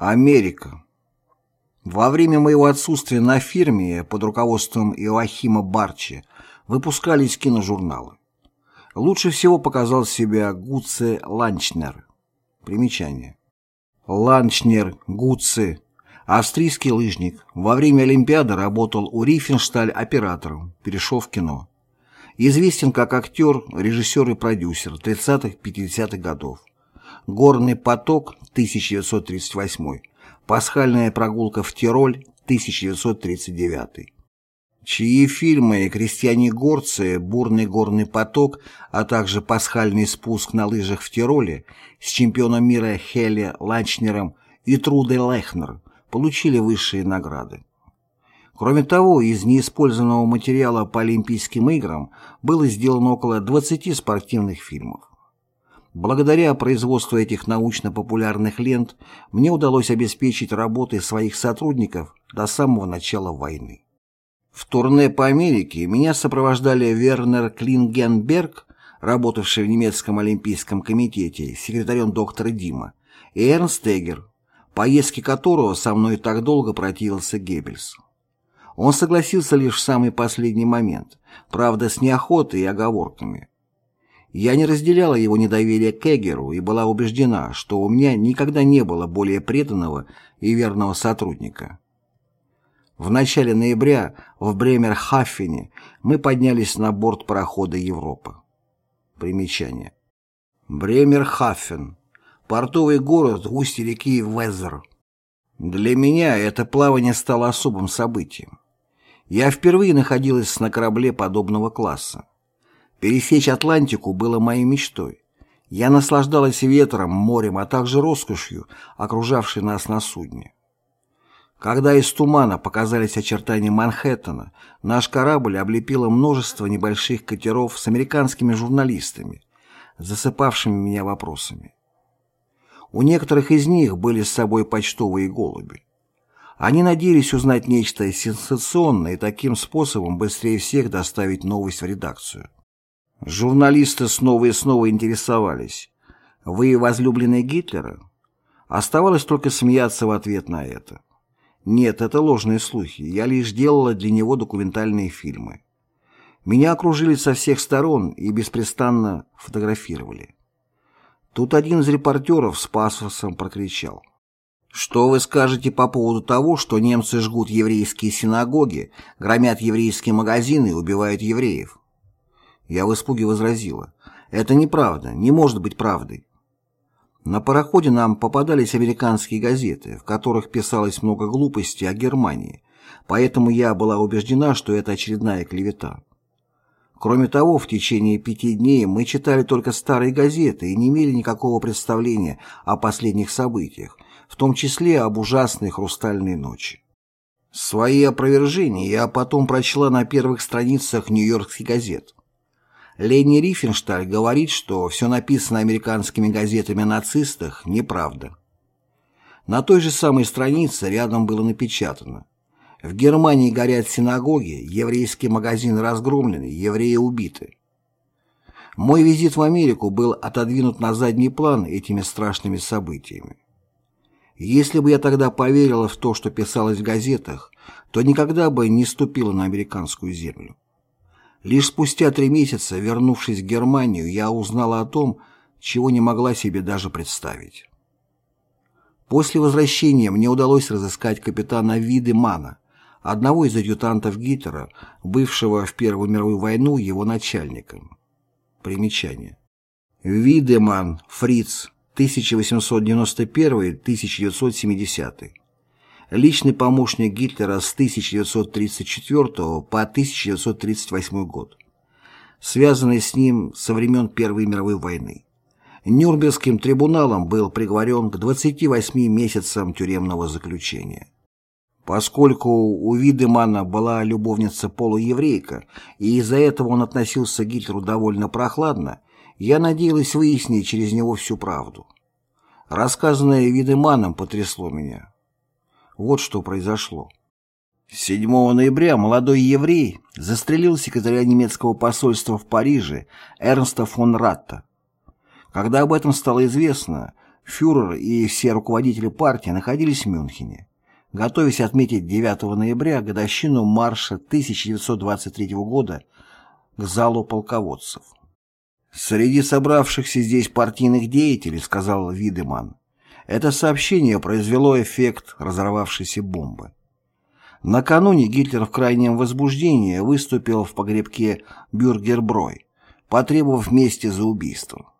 Америка. Во время моего отсутствия на фирме под руководством Иоахима Барчи выпускались киножурналы. Лучше всего показал себя Гуце Ланчнер. Примечание. Ланчнер Гуце, австрийский лыжник, во время Олимпиады работал у Рифеншталь оператором, перешел в кино. Известен как актер, режиссер и продюсер 30-50-х годов. «Горный поток» 1938, «Пасхальная прогулка в Тироль» 1939, чьи фильмы «Крестьяне-горцы», «Бурный горный поток», а также «Пасхальный спуск на лыжах в Тироле» с чемпионом мира Хелли Ланчнером и Трудой Лехнер получили высшие награды. Кроме того, из неиспользованного материала по Олимпийским играм было сделано около 20 спортивных фильмов. Благодаря производству этих научно-популярных лент мне удалось обеспечить работой своих сотрудников до самого начала войны. В турне по Америке меня сопровождали Вернер Клингенберг, работавший в немецком олимпийском комитете секретарем доктора Дима, и Эрнст Эггер, поездки которого со мной так долго противился Геббельс. Он согласился лишь в самый последний момент, правда с неохотой и оговорками. Я не разделяла его недоверие к Эггеру и была убеждена, что у меня никогда не было более преданного и верного сотрудника. В начале ноября в Бремер-Хаффене мы поднялись на борт парохода «Европа». Примечание. Бремер-Хаффен. Портовый город в устье реки Везер. Для меня это плавание стало особым событием. Я впервые находилась на корабле подобного класса. Пересечь Атлантику было моей мечтой. Я наслаждалась ветром, морем, а также роскошью, окружавшей нас на судне. Когда из тумана показались очертания Манхэттена, наш корабль облепило множество небольших катеров с американскими журналистами, засыпавшими меня вопросами. У некоторых из них были с собой почтовые голуби. Они надеялись узнать нечто сенсационное и таким способом быстрее всех доставить новость в редакцию. Журналисты снова и снова интересовались. «Вы возлюбленный Гитлера?» Оставалось только смеяться в ответ на это. Нет, это ложные слухи. Я лишь делала для него документальные фильмы. Меня окружили со всех сторон и беспрестанно фотографировали. Тут один из репортеров с пафосом прокричал. «Что вы скажете по поводу того, что немцы жгут еврейские синагоги, громят еврейские магазины и убивают евреев?» Я в испуге возразила. «Это неправда, не может быть правдой». На пароходе нам попадались американские газеты, в которых писалось много глупостей о Германии, поэтому я была убеждена, что это очередная клевета. Кроме того, в течение пяти дней мы читали только старые газеты и не имели никакого представления о последних событиях, в том числе об ужасной «Хрустальной ночи». Свои опровержения я потом прочла на первых страницах нью-йоркских газет. Лени Рифеншталь говорит, что все написанное американскими газетами о нацистах неправда. На той же самой странице рядом было напечатано «В Германии горят синагоги, еврейские магазины разгромлены, евреи убиты». Мой визит в Америку был отодвинут на задний план этими страшными событиями. Если бы я тогда поверила в то, что писалось в газетах, то никогда бы не ступила на американскую землю. Лишь спустя три месяца, вернувшись в Германию, я узнала о том, чего не могла себе даже представить. После возвращения мне удалось разыскать капитана Видемана, одного из адъютантов Гитлера, бывшего в Первую мировую войну его начальником. Примечание. Видеман Фриц, 1891-1970 личный помощник Гитлера с 1934 по 1938 год, связанный с ним со времен Первой мировой войны. Нюрнбергским трибуналом был приговорен к 28 месяцам тюремного заключения. Поскольку у Видемана была любовница полуеврейка, и из-за этого он относился к Гитлеру довольно прохладно, я надеялась выяснить через него всю правду. Рассказанное Видеманом потрясло меня. Вот что произошло. 7 ноября молодой еврей застрелил секретаря немецкого посольства в Париже Эрнста фон Ратта. Когда об этом стало известно, Фюрер и все руководители партии находились в Мюнхене, готовясь отметить 9 ноября годовщину марша 1923 года к залу полководцев. «Среди собравшихся здесь партийных деятелей, — сказал Видеман, — это сообщение произвело эффект разорвавшейся бомбы. Накануне Гитлер в крайнем возбуждении выступил в погребке Бюргерброй, потребовав мести за убийство.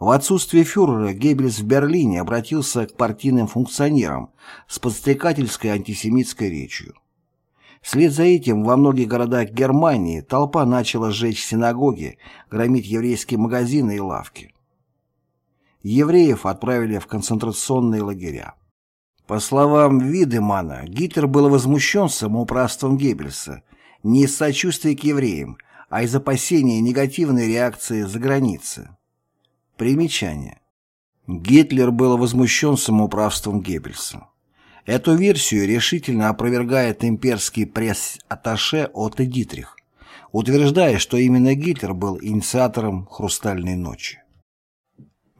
В отсутствие фюрера Геббельс в Берлине обратился к партийным функционерам с подстрекательской антисемитской речью. Вслед за этим во многих городах Германии толпа начала сжечь синагоги, громить еврейские магазины и лавки. Евреев отправили в концентрационные лагеря. По словам Видемана, Гитлер был возмущен самоуправством Геббельса не из сочувствия к евреям, а из опасения негативной реакции за границей. Примечание. Гитлер был возмущен самоуправством Геббельса. Эту версию решительно опровергает имперский пресс-атташе Отто Дитрих, утверждая, что именно Гитлер был инициатором «Хрустальной ночи».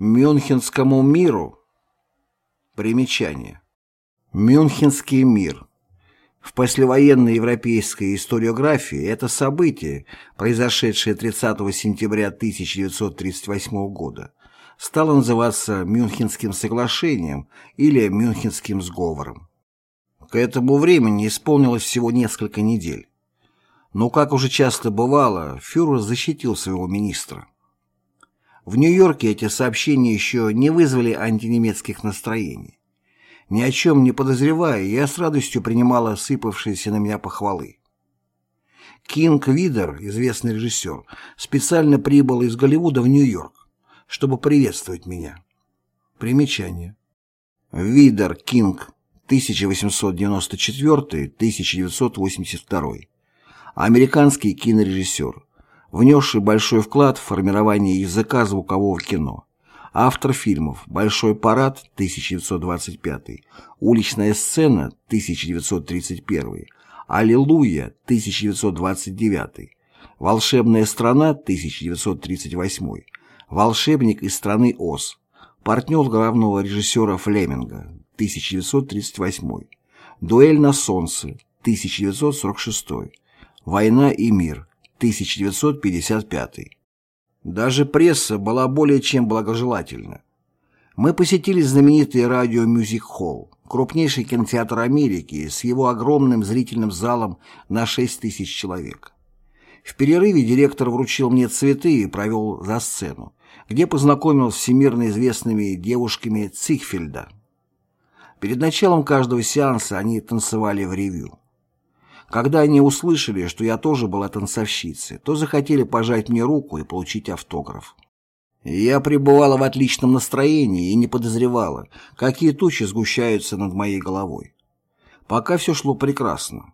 Мюнхенскому миру Примечание. Мюнхенский мир. В послевоенной европейской историографии это событие, произошедшее 30 сентября 1938 года, стало называться Мюнхенским соглашением или Мюнхенским сговором. К этому времени исполнилось всего несколько недель. Но, как уже часто бывало, фюрер защитил своего министра. В Нью-Йорке эти сообщения еще не вызвали антинемецких настроений. Ни о чем не подозревая, я с радостью принимала сыпавшиеся на меня похвалы. Кинг Видер, известный режиссер, специально прибыл из Голливуда в Нью-Йорк, чтобы приветствовать меня. Примечание. Видер Кинг, 1894-1982. Американский кинорежиссер, внесший большой вклад в формирование языка звукового кино. Автор фильмов «Большой парад» 1925, «Уличная сцена» 1931, «Аллилуйя» 1929, «Волшебная страна» 1938, «Волшебник из страны Оз», партнер главного режиссера Флеминга 1938, «Дуэль на солнце» 1946, «Война и мир» 1955. Даже пресса была более чем благожелательна. Мы посетили знаменитый радио Мюзик Холл, крупнейший кинотеатр Америки с его огромным зрительным залом на 6 тысяч человек. В перерыве директор вручил мне цветы и провел за сцену, где познакомил с всемирно известными девушками Цихфельда. Перед началом каждого сеанса они танцевали в ревю. Когда они услышали, что я тоже была танцовщицей, то захотели пожать мне руку и получить автограф. Я пребывала в отличном настроении и не подозревала, какие тучи сгущаются над моей головой. Пока все шло прекрасно.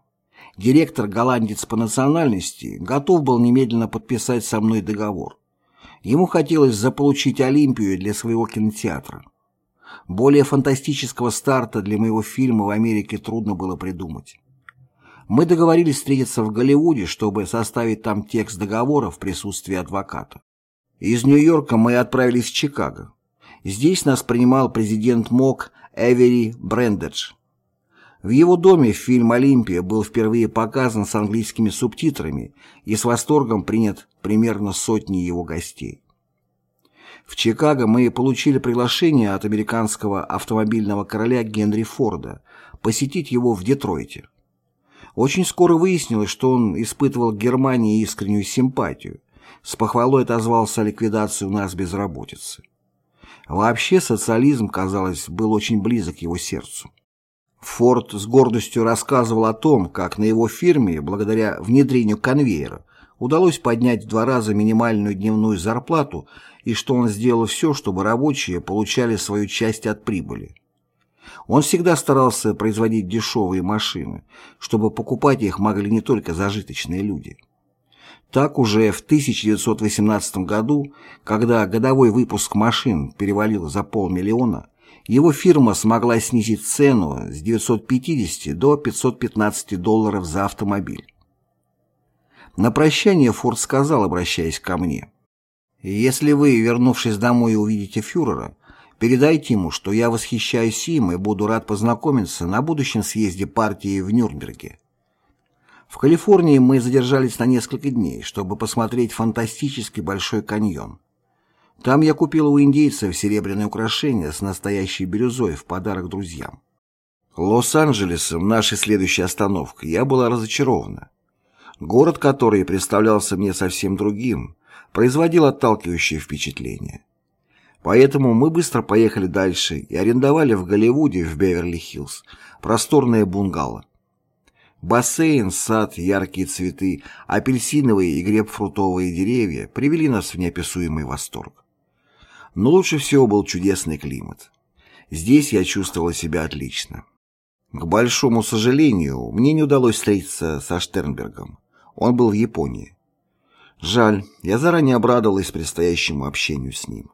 Директор, голландец по национальности, готов был немедленно подписать со мной договор. Ему хотелось заполучить Олимпию для своего кинотеатра. Более фантастического старта для моего фильма в Америке трудно было придумать. Мы договорились встретиться в Голливуде, чтобы составить там текст договора в присутствии адвоката. Из Нью-Йорка мы отправились в Чикаго. Здесь нас принимал президент МОК Эвери Брендедж. В его доме фильм «Олимпия» был впервые показан с английскими субтитрами и с восторгом принят примерно сотни его гостей. В Чикаго мы получили приглашение от американского автомобильного короля Генри Форда посетить его в Детройте. Очень скоро выяснилось, что он испытывал к Германии искреннюю симпатию. С похвалой отозвался о ликвидации у нас безработицы. Вообще социализм, казалось, был очень близок его сердцу. Форд с гордостью рассказывал о том, как на его фирме, благодаря внедрению конвейера, удалось поднять в два раза минимальную дневную зарплату и что он сделал все, чтобы рабочие получали свою часть от прибыли. Он всегда старался производить дешевые машины, чтобы покупать их могли не только зажиточные люди. Так уже в 1918 году, когда годовой выпуск машин перевалил за полмиллиона, его фирма смогла снизить цену с 950 до 515 долларов за автомобиль. На прощание Форд сказал, обращаясь ко мне, «Если вы, вернувшись домой, увидите фюрера, Передайте ему, что я восхищаюсь им и буду рад познакомиться на будущем съезде партии в Нюрнберге. В Калифорнии мы задержались на несколько дней, чтобы посмотреть фантастический Большой каньон. Там я купил у индейцев серебряное украшение с настоящей бирюзой в подарок друзьям. Лос-Анджелесом, нашей следующей остановкой, я была разочарована. Город, который представлялся мне совсем другим, производил отталкивающее впечатление. Поэтому мы быстро поехали дальше и арендовали в Голливуде в Беверли-Хиллз просторное бунгало. Бассейн, сад, яркие цветы, апельсиновые и грейпфрутовые деревья привели нас в неописуемый восторг. Но лучше всего был чудесный климат. Здесь я чувствовала себя отлично. К большому сожалению, мне не удалось встретиться со Штернбергом. Он был в Японии. Жаль, я заранее обрадовалась предстоящему общению с ним.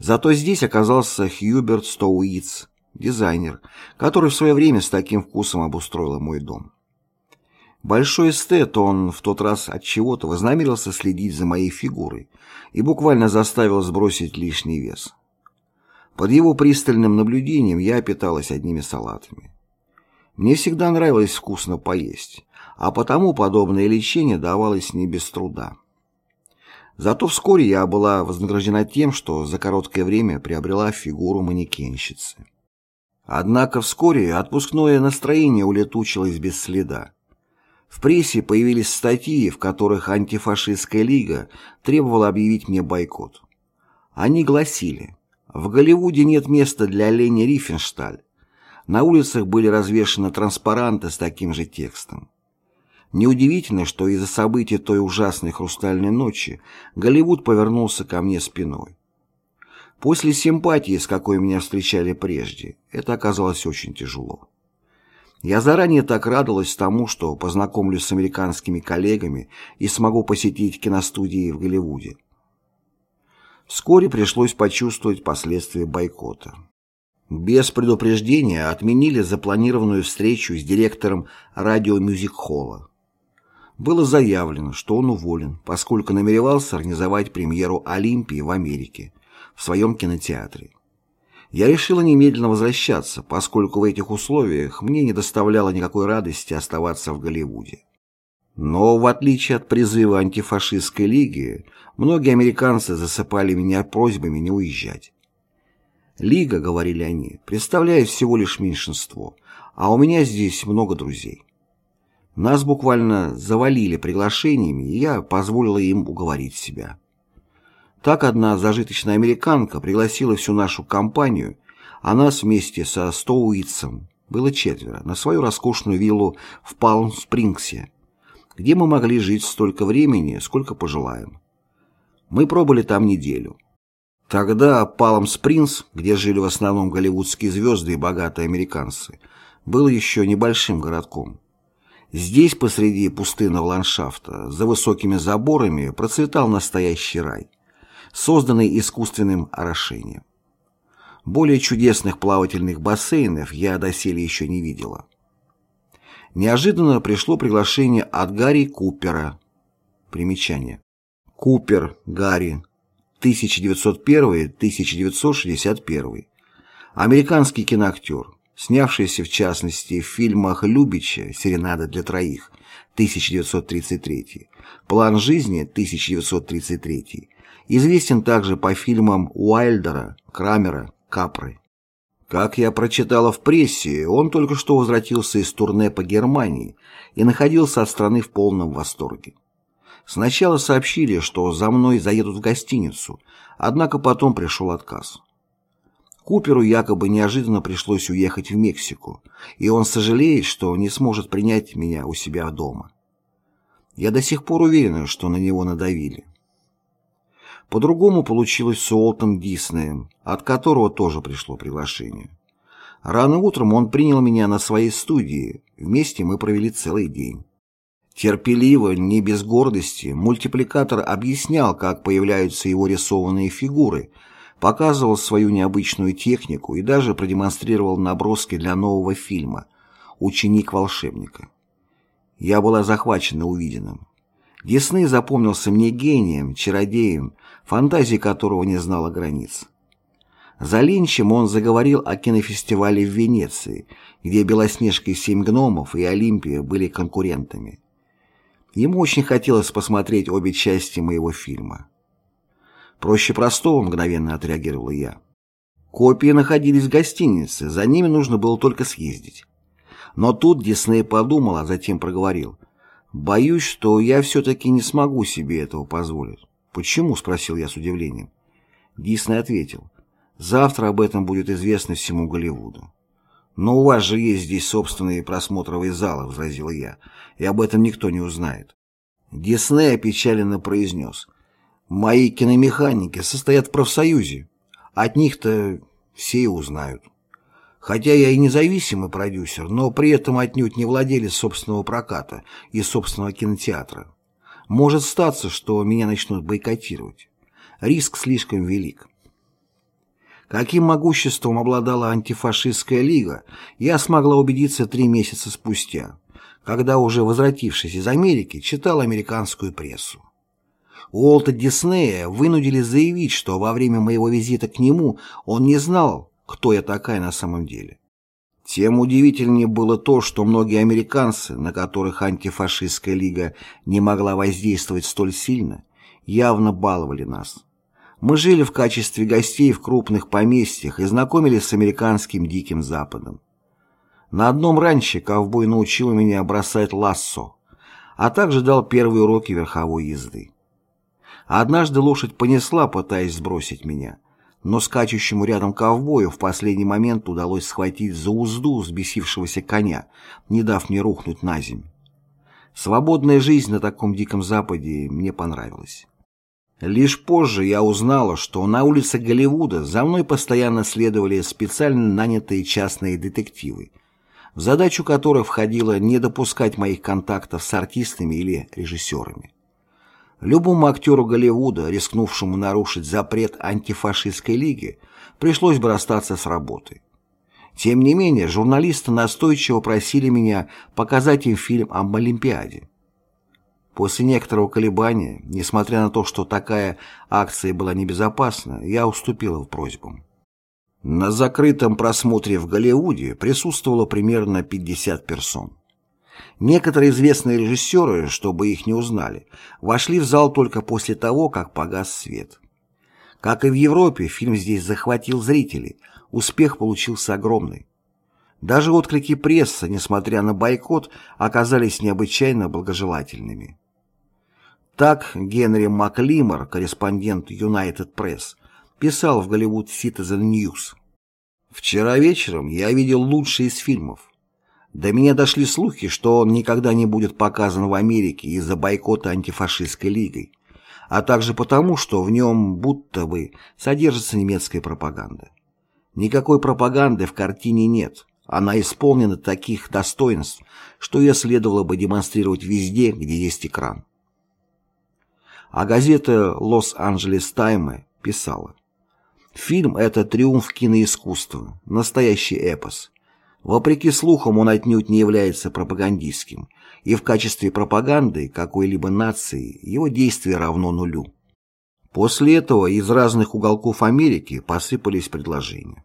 Зато здесь оказался Хьюберт Стоуиц, дизайнер, который в свое время с таким вкусом обустроил мой дом. Большой эстет, он в тот раз от чего-то вознамерился следить за моей фигурой и буквально заставил сбросить лишний вес. Под его пристальным наблюдением я питалась одними салатами. Мне всегда нравилось вкусно поесть, а потому подобное лечение давалось не без труда. Зато вскоре я была вознаграждена тем, что за короткое время приобрела фигуру манекенщицы. Однако вскоре отпускное настроение улетучилось без следа. В прессе появились статьи, в которых антифашистская лига требовала объявить мне бойкот. Они гласили «В Голливуде нет места для Лени Рифеншталь». На улицах были развешаны транспаранты с таким же текстом. Неудивительно, что из-за событий той ужасной хрустальной ночи Голливуд повернулся ко мне спиной. После симпатии, с какой меня встречали прежде, это оказалось очень тяжело. Я заранее так радовалась тому, что познакомлюсь с американскими коллегами и смогу посетить киностудии в Голливуде. Вскоре пришлось почувствовать последствия бойкота. Без предупреждения отменили запланированную встречу с директором радио-мюзик-холла было заявлено, что он уволен, поскольку намеревался организовать премьеру «Олимпии» в Америке, в своем кинотеатре. Я решила немедленно возвращаться, поскольку в этих условиях мне не доставляло никакой радости оставаться в Голливуде. Но, в отличие от призыва антифашистской лиги, многие американцы засыпали меня просьбами не уезжать. «Лига», — говорили они, — «представляет всего лишь меньшинство, а у меня здесь много друзей». Нас буквально завалили приглашениями, и я позволила им уговорить себя. Так одна зажиточная американка пригласила всю нашу компанию, а нас вместе со Стоуитсом было четверо, на свою роскошную виллу в Палм-Спрингсе, где мы могли жить столько времени, сколько пожелаем. Мы пробыли там неделю. Тогда Палм-Спрингс, где жили в основном голливудские звезды и богатые американцы, был еще небольшим городком. Здесь, посреди пустынного ландшафта, за высокими заборами, процветал настоящий рай, созданный искусственным орошением. Более чудесных плавательных бассейнов я доселе еще не видела. Неожиданно пришло приглашение от Гарри Купера. Примечание. Купер, Гарри, 1901-1961. Американский киноактер снявшийся в частности в фильмах Любича «Серенада для троих» 1933, «План жизни» 1933, известен также по фильмам Уайлдера, Крамера, Капры. Как я прочитала в прессе, он только что возвратился из турне по Германии и находился от страны в полном восторге. Сначала сообщили, что за мной заедут в гостиницу, однако потом пришел отказ. Куперу якобы неожиданно пришлось уехать в Мексику, и он сожалеет, что не сможет принять меня у себя дома. Я до сих пор уверена, что на него надавили. По-другому получилось с Уолтом Диснеем, от которого тоже пришло приглашение. Рано утром он принял меня на своей студии, вместе мы провели целый день. Терпеливо, не без гордости, мультипликатор объяснял, как появляются его рисованные фигуры – показывал свою необычную технику и даже продемонстрировал наброски для нового фильма «Ученик волшебника». Я была захвачена увиденным. Дисней запомнился мне гением, чародеем, фантазия которого не знала границ. За Линчем он заговорил о кинофестивале в Венеции, где «Белоснежка и семь гномов» и «Олимпия» были конкурентами. Ему очень хотелось посмотреть обе части моего фильма. «Проще простого», — мгновенно отреагировал я. Копии находились в гостинице, за ними нужно было только съездить. Но тут Дисней подумал, а затем проговорил. «Боюсь, что я все-таки не смогу себе этого позволить». «Почему?» — спросил я с удивлением. Дисней ответил. Завтра об этом будет известно всему Голливуду. «Но у вас же есть здесь собственные просмотровые залы», — возразил я, — «и об этом никто не узнает». Дисней опечаленно произнес. «Мои киномеханики состоят в профсоюзе. От них-то все и узнают. Хотя я и независимый продюсер, но при этом отнюдь не владелец собственного проката и собственного кинотеатра. Может статься, что меня начнут бойкотировать. Риск слишком велик. Каким могуществом обладала антифашистская лига, я смогла убедиться три месяца спустя, когда, уже возвратившись из Америки, читал американскую прессу. Уолта Диснея вынудили заявить, что во время моего визита к нему он не знал, кто я такая на самом деле. Тем удивительнее было то, что многие американцы, на которых антифашистская лига не могла воздействовать столь сильно, явно баловали нас. Мы жили в качестве гостей в крупных поместьях и знакомились с американским Диким Западом. На одном ранче ковбой научил меня бросать лассо, а также дал первые уроки верховой езды. Однажды лошадь понесла, пытаясь сбросить меня, но скачущему рядом ковбою в последний момент удалось схватить за узду взбесившегося коня, не дав мне рухнуть на землю. Свободная жизнь на таком диком западе мне понравилась. Лишь позже я узнала, что на улицах Голливуда за мной постоянно следовали специально нанятые частные детективы, в задачу которых входило не допускать моих контактов с артистами или режиссерами. Любому актеру Голливуда, рискнувшему нарушить запрет антифашистской лиги, пришлось бы расстаться с работы. Тем не менее, журналисты настойчиво просили меня показать им фильм об Олимпиаде. После некоторого колебания, несмотря на то, что такая акция была небезопасна, я уступила в просьбам. На закрытом просмотре в Голливуде присутствовало примерно 50 персон. Некоторые известные режиссеры, чтобы их не узнали, вошли в зал только после того, как погас свет. Как и в Европе, фильм здесь захватил зрителей, успех получился огромный. Даже отклики прессы, несмотря на бойкот, оказались необычайно благожелательными. Так Генри Маклимор, корреспондент United Press, писал в Hollywood Citizen News. «Вчера вечером я видел лучший из фильмов. До меня дошли слухи, что он никогда не будет показан в Америке из-за бойкота антифашистской лигой, а также потому, что в нем будто бы содержится немецкая пропаганда. Никакой пропаганды в картине нет, она исполнена таких достоинств, что ее следовало бы демонстрировать везде, где есть экран а газета «Лос-Анджелес Тайме» писала «Фильм – это триумф киноискусства, настоящий эпос. Вопреки слухам, он отнюдь не является пропагандистским, и в качестве пропаганды какой-либо нации его действие равно нулю». После этого из разных уголков Америки посыпались предложения.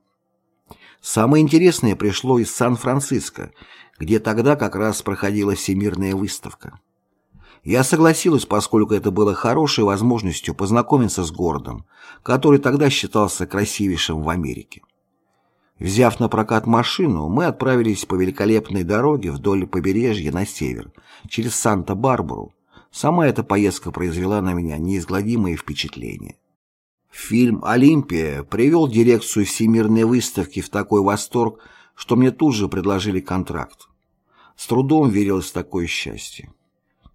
Самое интересное пришло из Сан-Франциско, где тогда как раз проходила всемирная выставка. Я согласилась, поскольку это было хорошей возможностью познакомиться с городом, который тогда считался красивейшим в Америке. Взяв на прокат машину, мы отправились по великолепной дороге вдоль побережья на север, через Санта-Барбару. Сама эта поездка произвела на меня неизгладимые впечатления. Фильм «Олимпия» привел дирекцию Всемирной выставки в такой восторг, что мне тут же предложили контракт. С трудом верилось в такое счастье.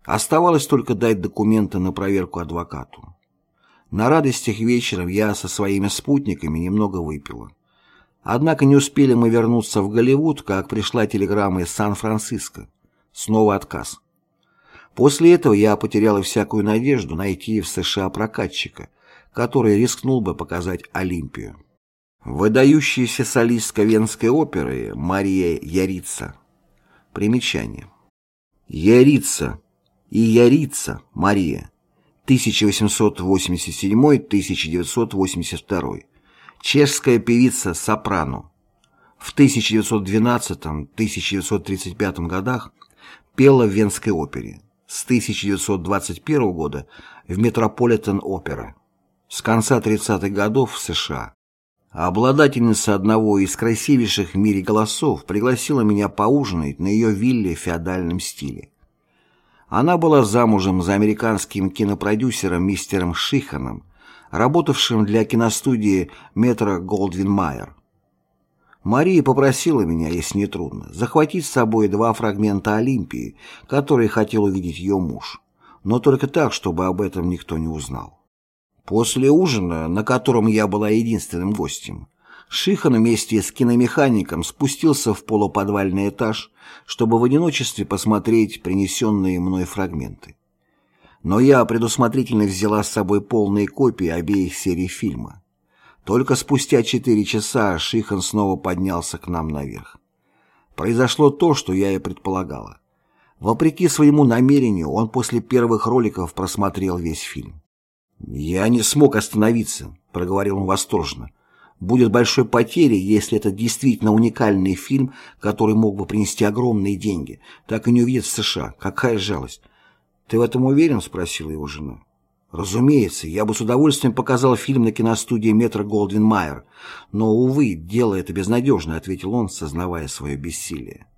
Оставалось только дать документы на проверку адвокату. На радостях вечером я со своими спутниками немного выпила. Однако не успели мы вернуться в Голливуд, как пришла телеграмма из Сан-Франциско. Снова отказ. После этого я потеряла всякую надежду найти в США прокатчика, который рискнул бы показать Олимпию. Выдающаяся солистка Венской оперы Мария Ярица. Примечание. Ярица и Ярица Мария, 1887-1982, Чешская певица сопрано. В 1912-1935 годах пела в Венской опере. С 1921 года в Метрополитен-опера. С конца 30-х годов в США. Обладательница одного из красивейших в мире голосов пригласила меня поужинать на ее вилле в феодальном стиле. Она была замужем за американским кинопродюсером мистером Шиханом, работавшим для киностудии Метро Голдвин Майер. Мария попросила меня, если не трудно, захватить с собой два фрагмента Олимпии, которые хотел увидеть ее муж, но только так, чтобы об этом никто не узнал. После ужина, на котором я была единственным гостем, Шихан вместе с киномехаником спустился в полуподвальный этаж, чтобы в одиночестве посмотреть принесенные мной фрагменты. Но я предусмотрительно взяла с собой полные копии обеих серий фильма. Только спустя четыре часа Шихан снова поднялся к нам наверх. Произошло то, что я и предполагала. Вопреки своему намерению, он после первых роликов просмотрел весь фильм. «Я не смог остановиться», — проговорил он восторженно будет большой потерей, если это действительно уникальный фильм, который мог бы принести огромные деньги. Так и не увидят в США. Какая жалость. «Ты в этом уверен?» – спросила его жена. «Разумеется, я бы с удовольствием показал фильм на киностудии Метро Голдвин Майер, но, увы, дело это безнадежно», – ответил он, сознавая свое бессилие.